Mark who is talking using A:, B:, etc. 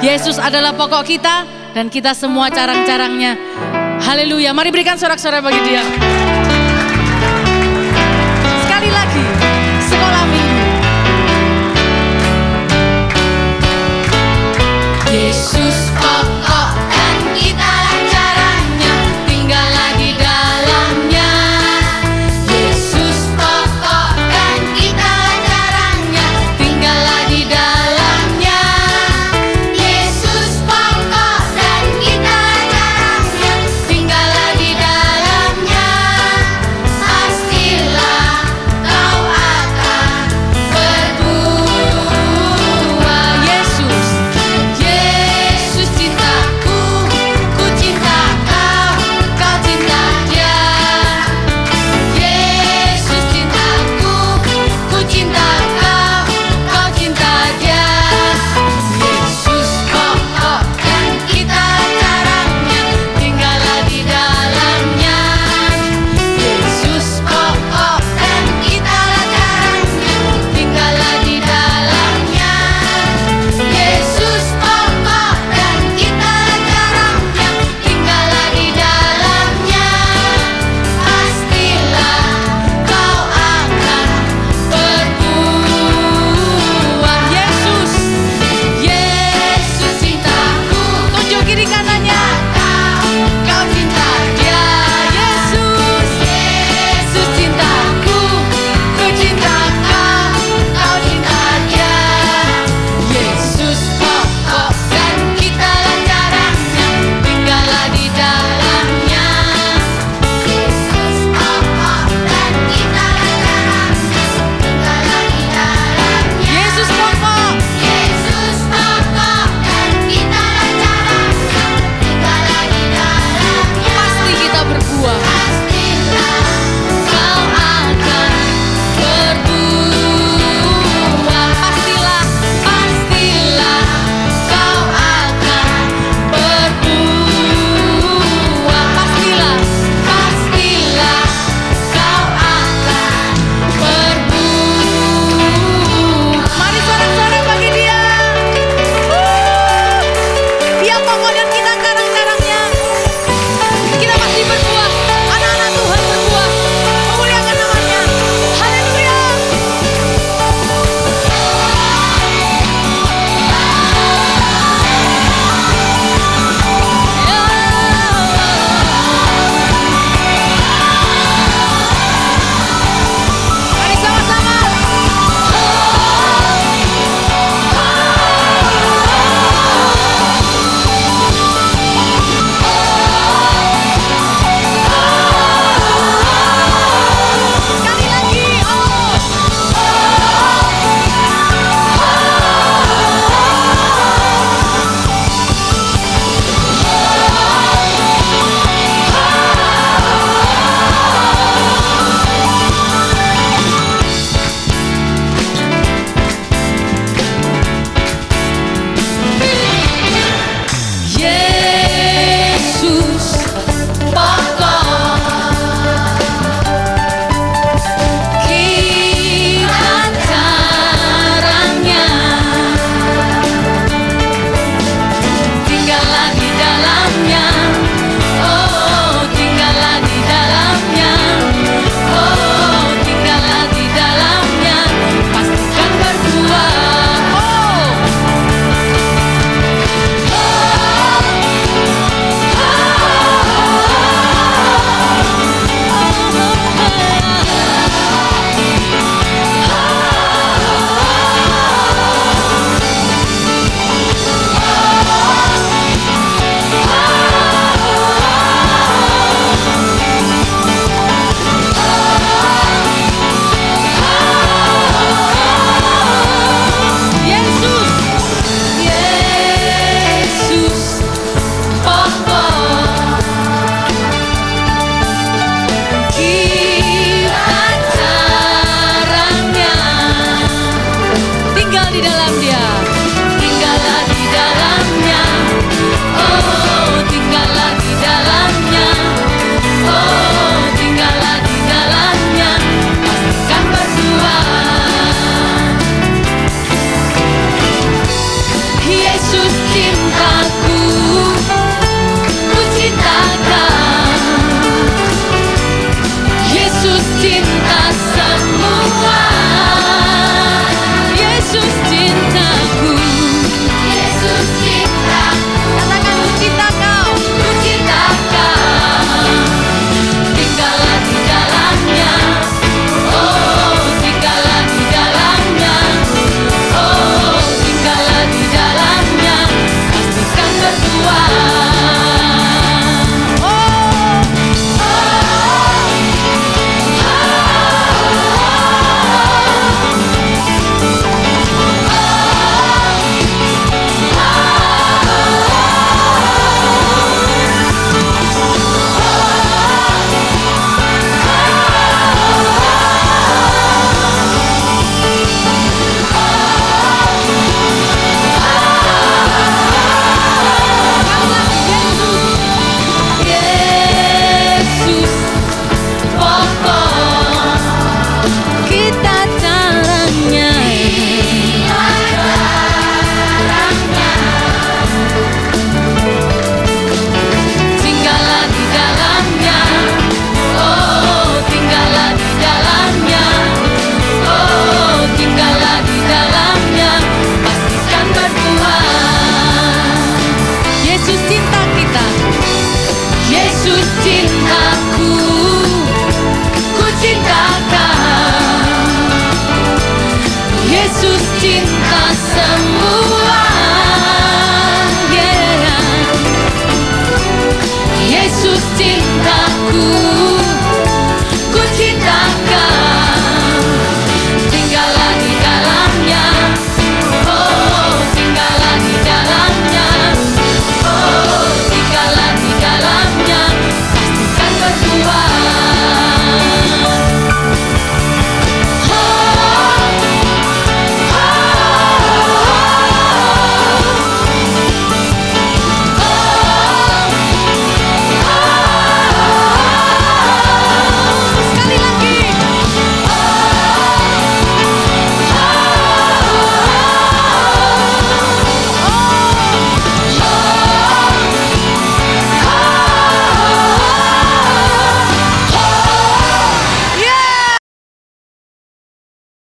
A: Yesus adalah pokok kita dan kita semua carang-carangnya. Haleluya. Mari berikan sorak-sorai bagi dia. Sekali lagi, sekolah minggu. Yesus